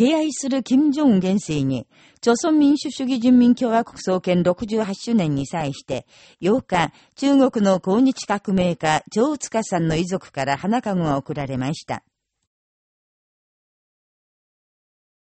敬愛する金正恩元帥に、朝鮮民主主義人民共和国創建68周年に際して、8日、中国の抗日革命家、張塚さんの遺族から花籠が贈られました。